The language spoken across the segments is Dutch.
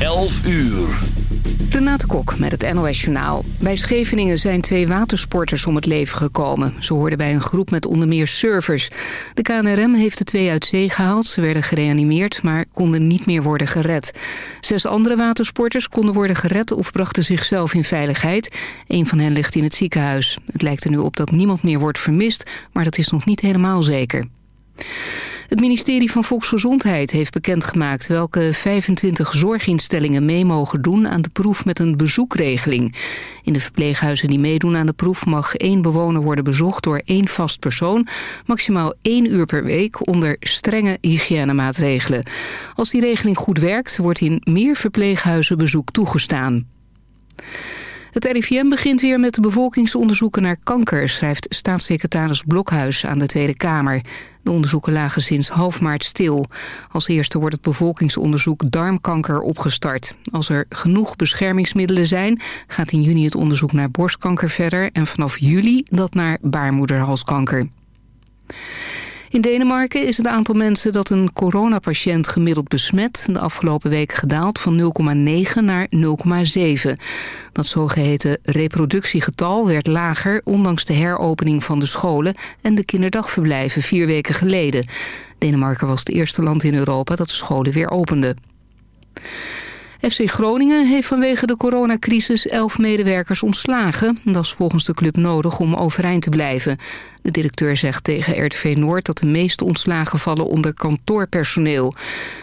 11 uur. Renate Kok met het NOS Journaal. Bij Scheveningen zijn twee watersporters om het leven gekomen. Ze hoorden bij een groep met onder meer surfers. De KNRM heeft de twee uit zee gehaald. Ze werden gereanimeerd, maar konden niet meer worden gered. Zes andere watersporters konden worden gered of brachten zichzelf in veiligheid. Een van hen ligt in het ziekenhuis. Het lijkt er nu op dat niemand meer wordt vermist, maar dat is nog niet helemaal zeker. Het ministerie van Volksgezondheid heeft bekendgemaakt welke 25 zorginstellingen mee mogen doen aan de proef met een bezoekregeling. In de verpleeghuizen die meedoen aan de proef mag één bewoner worden bezocht door één vast persoon, maximaal één uur per week onder strenge hygiënemaatregelen. Als die regeling goed werkt, wordt in meer verpleeghuizen bezoek toegestaan. Het RIVM begint weer met de bevolkingsonderzoeken naar kanker... schrijft staatssecretaris Blokhuis aan de Tweede Kamer. De onderzoeken lagen sinds half maart stil. Als eerste wordt het bevolkingsonderzoek darmkanker opgestart. Als er genoeg beschermingsmiddelen zijn... gaat in juni het onderzoek naar borstkanker verder... en vanaf juli dat naar baarmoederhalskanker. In Denemarken is het aantal mensen dat een coronapatiënt gemiddeld besmet... de afgelopen week gedaald van 0,9 naar 0,7. Dat zogeheten reproductiegetal werd lager... ondanks de heropening van de scholen en de kinderdagverblijven vier weken geleden. Denemarken was het eerste land in Europa dat de scholen weer opende. FC Groningen heeft vanwege de coronacrisis elf medewerkers ontslagen. Dat is volgens de club nodig om overeind te blijven. De directeur zegt tegen RTV Noord dat de meeste ontslagen vallen onder kantoorpersoneel.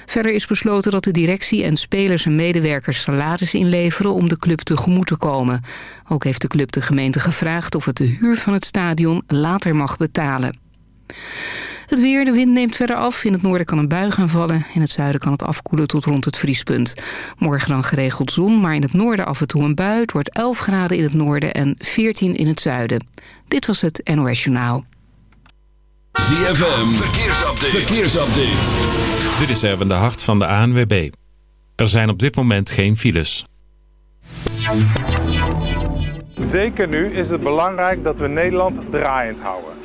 Verder is besloten dat de directie en spelers en medewerkers salaris inleveren om de club tegemoet te komen. Ook heeft de club de gemeente gevraagd of het de huur van het stadion later mag betalen. Het weer, de wind neemt verder af. In het noorden kan een bui gaan vallen. In het zuiden kan het afkoelen tot rond het vriespunt. Morgen dan geregeld zon, maar in het noorden af en toe een bui. Het wordt 11 graden in het noorden en 14 in het zuiden. Dit was het NOS Journaal. ZFM, verkeersupdate. verkeersupdate. Dit is Erwin de Hart van de ANWB. Er zijn op dit moment geen files. Zeker nu is het belangrijk dat we Nederland draaiend houden.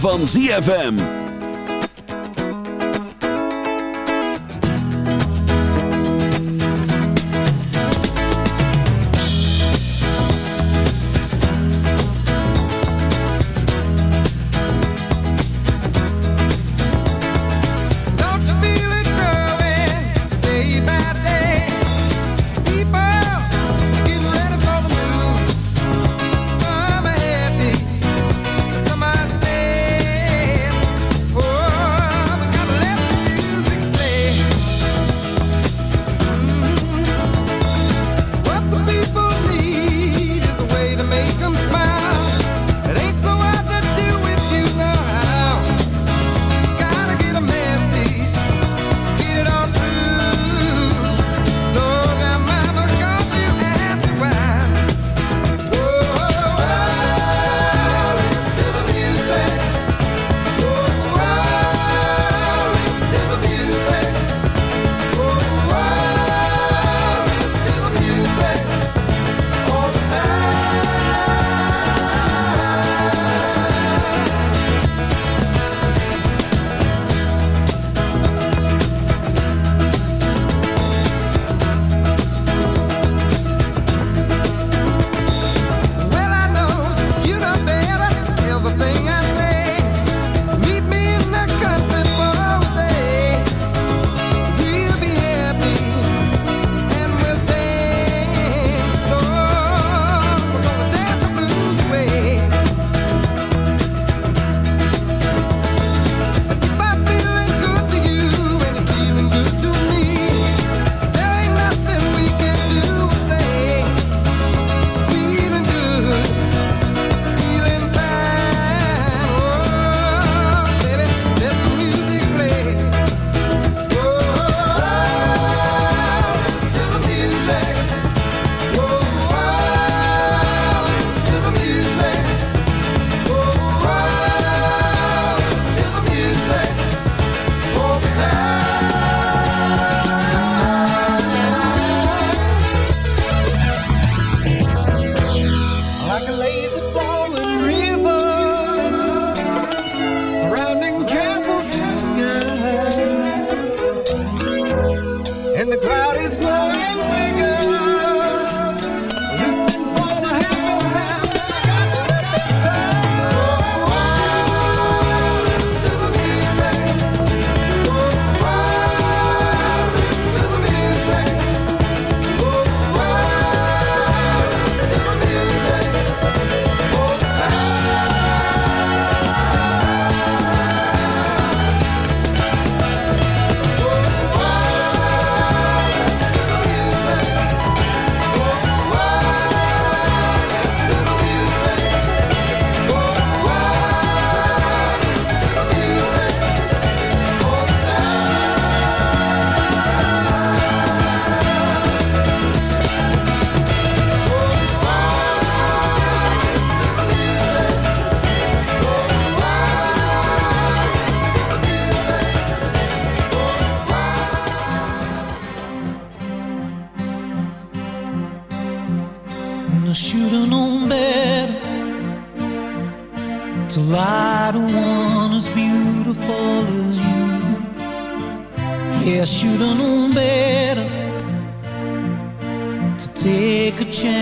van ZFM.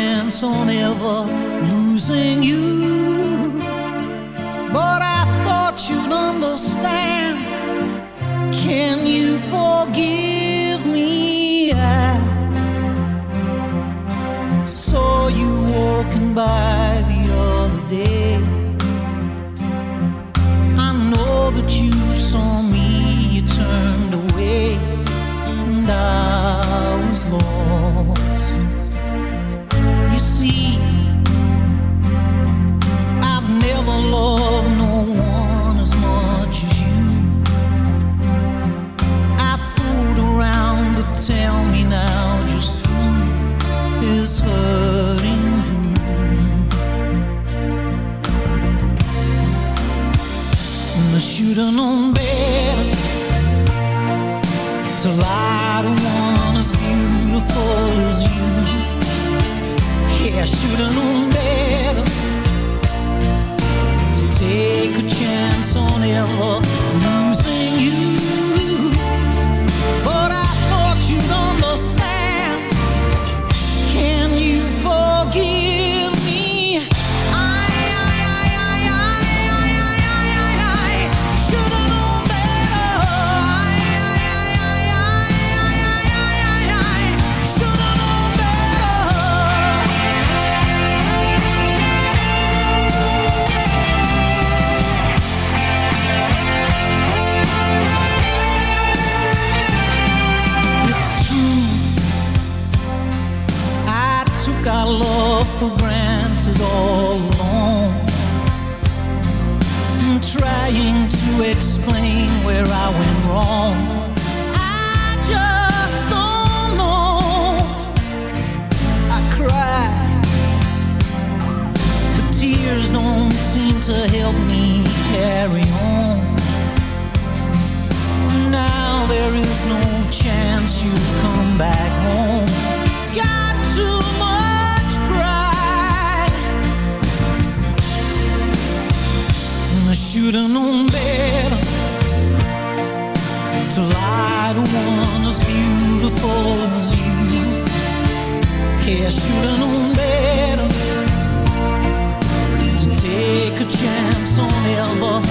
chance on ever losing you. But I thought you'd understand. Can you forgive? chance you come back home. Got too much pride. I should've known better to lie to one as beautiful as you. Yeah, I should've known better to take a chance on ever.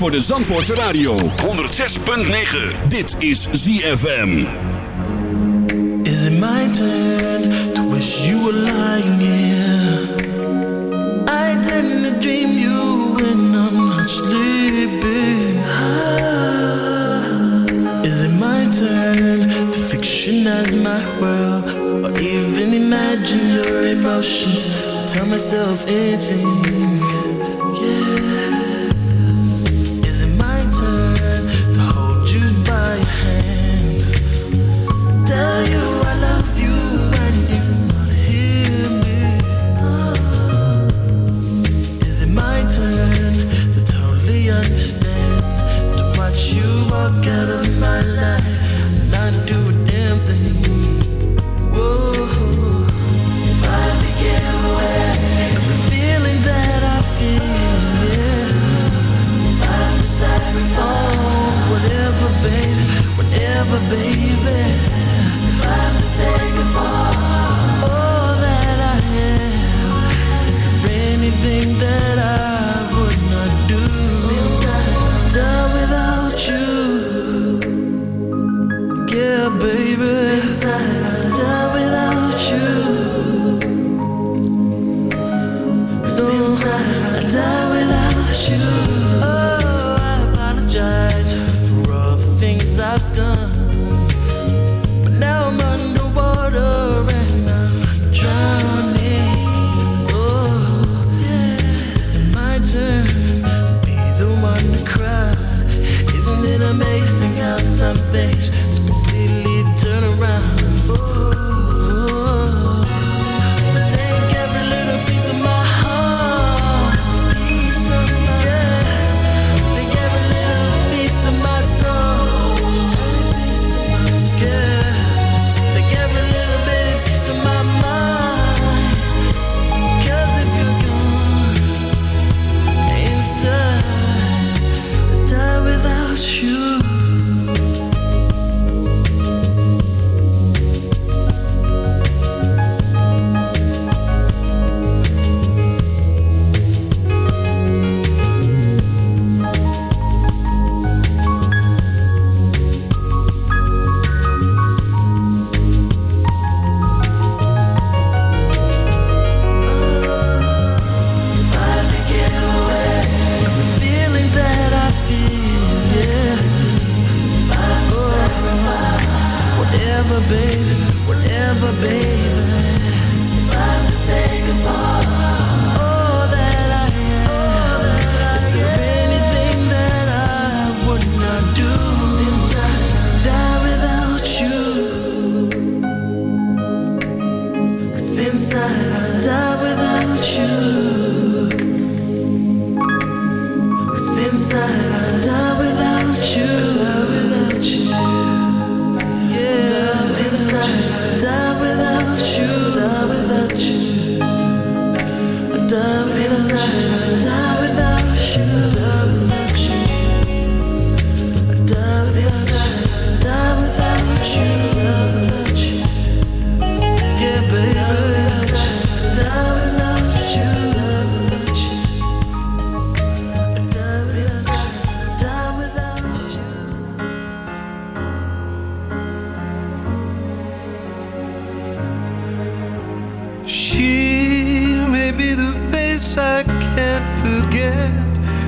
voor de Zandvoortse Radio. 106.9. Dit is ZFM. Is it my turn to wish you were lying here? I to dream you when I'm not sleeping. Ah. Is it my turn to fiction fictionize my world? Or even imagine your emotions. Tell myself anything.